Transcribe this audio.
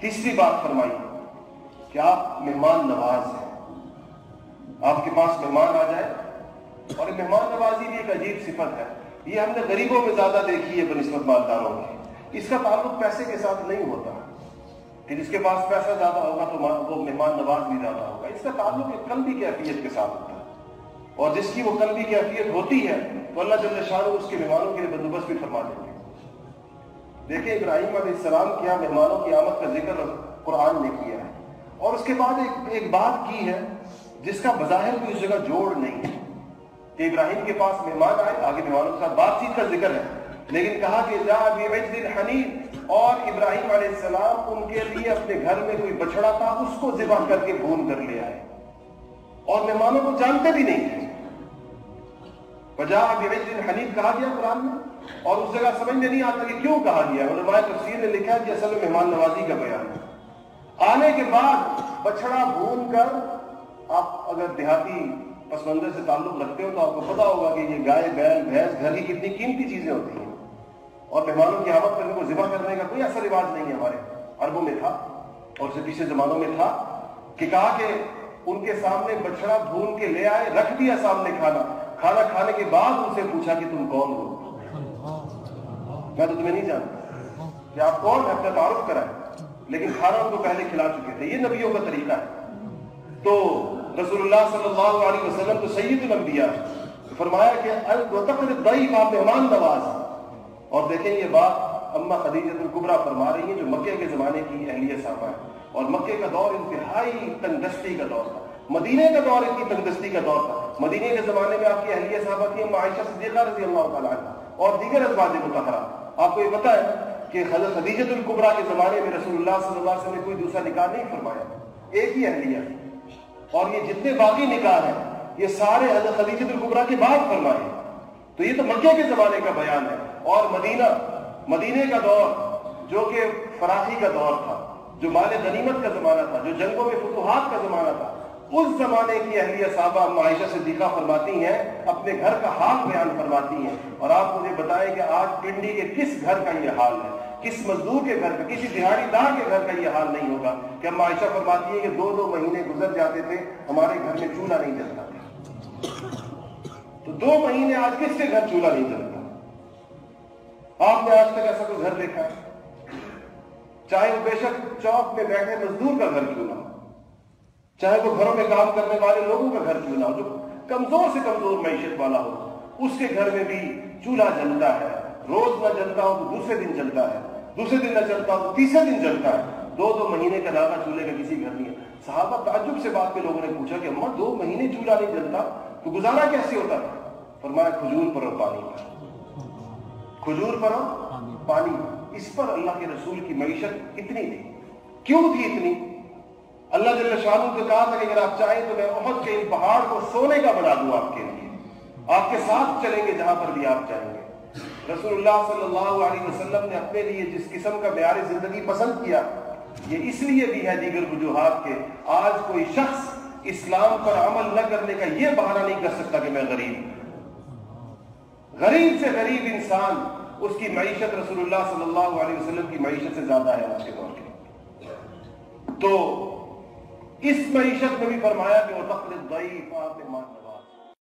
تیسری بات فرمائی کہ آپ مہمان نواز ہیں؟ آپ کے پاس مہمان آ جائے اور مہمان نوازی بھی ایک عجیب صفت ہے۔ یہ ہم نے غریبوں میں زیادہ دیکھی ہے بنسبت مالداروں کی۔ اس کا تعلق پیسے کے ساتھ نہیں ہوتا۔ کہ جس کے پاس پیسہ زیادہ ہوگا تو وہ مہمان نواز بھی زیادہ ہوگا۔ اس کا تعلق ایک قلبی کیفیت کے ساتھ ہوتا ہے۔ اور جس کی وہ قلبی کیفیت ہوتی ہے تو اللہ جل شاہ اس کے مہمانوں کے لیے بندوبست بھی فرما دیں گے دیکھیں ابراہیم علیہ السلام کیا مہمانوں کی آمد کا ذکر قرآن نے کیا ہے۔ اور اس کے بعد ایک ایک بات کی ہے جس کا بظاہر بھی اس جگہ جوڑ نہیں ہے کہ ابراہیم کے پاس مہمان آئے، آگے مہمانوں کے ساتھ بات چیت کا ذکر ہے۔ لیکن کہا کہ جا حنیف اور ابراہیم علیہ السلام ان کے لیے اپنے گھر میں کوئی بچڑا تھا، اس کو ذبح کر کے بھون کر لے آئے۔ اور مہمانوں کو جانتے بھی نہیں تھے بجا حنیف کہا گیا قرآن میں، اور اس جگہ سمجھ میں نہیں آتا کہ کیوں کہا گیا علماء تفسیر نے لکھا کہ اصل میں مہمان نوازی کا بیان ہے۔ آنے کے بعد بچڑا بھون کر آپ اگر دیہاتی پس منظر سے تعلق رکھتے ہو تو آپ کو پتا ہوگا کہ یہ گائے، بیل، بھینس، گھر کی کتنی قیمتی چیزیں ہوتی ہیں۔ اور مہمانوں کی آمد کرنے کو ذبح کرنے کا کوئی ایسا رواج نہیں ہے ہمارے عربوں میں تھا، اور اسے پیچھے زمانوں میں تھا کہ کہا کہ ان کے سامنے بچڑا بھون کے لے آئے، رکھ دیا سامنے کھانا۔ کھانا کھانے کے بعد ان سے پوچھا کہ تم کون ہو؟ میں تو تمہیں نہیں جانتا کہ آپ کون ہے اپنا تعارف کرائے لیکن کھانا ان کو پہلے کھلا چکے تھے۔ یہ نبیوں کا طریقہ ہے۔ تو رسول اللہ صلی اللہ علیہ وسلم، تو سید الانبیاء، فرمایا کہ آپ مہمان نواز۔ اور دیکھیں، یہ بات اما خدیجت القبرا فرما رہی ہیں، جو مکے کے زمانے کی اہلیہ صاحبہ ہے اور مکے کا دور انتہائی تنگستی کا دور تھا۔ مدینے کا دور اتنی تنگستی کا دور تھا۔ مدینے کے زمانے میں آپ کی اہلیہ صاحبہ تھی عائشہ صدیقہ رضی اللہ تعالیٰ عنہ اور دیگر ازواج متحرہ آپ کو یہ پتا ہے کہ حضرت خدیجت القبرا کے زمانے میں رسول اللہ صلی اللہ علیہ وسلم نے کوئی دوسرا نکاح نہیں فرمایا۔ ایک ہی اہلیہ اور یہ جتنے باقی نکاح ہیں، یہ سارے حضرت خدیجت القبرا کے بعد فرمائے۔ تو یہ تو مکے کے زمانے کا بیان ہے۔ اور مدینہ مدینے کا دور جو کہ فراخی کا دور تھا، جو مال غنیمت کا زمانہ تھا، جو جنگوں میں فتوحات کا زمانہ تھا اس زمانے کی اہلیہ صحابہ معاشہ سے فرماتی ہیں، اپنے گھر کا حال بیان فرماتی ہیں۔ اور آپ مجھے بتائیں کہ آج پنڈی کے کس گھر کا یہ حال ہے؟ کس مزدور کے گھر کا، کسی دہاڑی دار کے گھر کا یہ حال نہیں ہوگا؟ کہ معاشہ فرماتی ہے کہ دو دو مہینے گزر جاتے تھے، ہمارے گھر میں چولہا نہیں جلتا تو دو مہینے آج کس کے گھر چولہا نہیں جلتا؟ آپ نے آج تک ایسا کوئی گھر دیکھا چاہے وہ بے شک چوک میں بیٹھے مزدور کا گھر چولہا چاہے وہ گھروں میں کام کرنے والے لوگوں کا گھر چولہا ہو جو کمزور سے کمزور معیشت والا ہو اس کے گھر میں بھی چولہا جلتا ہے روز نہ جلتا ہو تو دوسرے دن جلتا ہے دوسرے دن نہ چلتا ہو تو تیسرے دن جلتا ہے۔ دو دو مہینے کا دادا چولہے کا کسی گھر نہیں ہے۔ صحابہ تعجب سے بات کے لوگوں نے پوچھا کہ اماں دو مہینے چولہا نہیں جلتا تو گزارا کیسے ہوتا؟ تھا فرمایا کھجور پر اور پانی پر۔ کھجور پر اور پانی اس پر اللہ کے رسول کی معیشت کتنی تھی۔ کیوں تھی اتنی؟ اللہ جل شاہ کو کہا تھا کہ اگر آپ چاہیں تو میں عہد کے ان پہاڑ کو سونے کا بنا دوں آپ کے لیے۔ آپ کے ساتھ چلیں گے جہاں پر بھی آپ چاہیں گے۔ رسول اللہ صلی اللہ علیہ وسلم نے اپنے لیے جس قسم کا معیار زندگی پسند کیا، یہ اس لیے بھی ہے دیگر وجوہات کے آج کوئی شخص اسلام پر عمل نہ کرنے کا یہ بہانہ نہیں کر سکتا کہ میں غریب غریب سے غریب انسان اس کی معیشت رسول اللہ صلی اللہ علیہ وسلم کی معیشت سے زیادہ ہے۔ آج کے دور کے تو اس معیشت میں بھی فرمایا کہ وہ تقل ضعیف آپ مان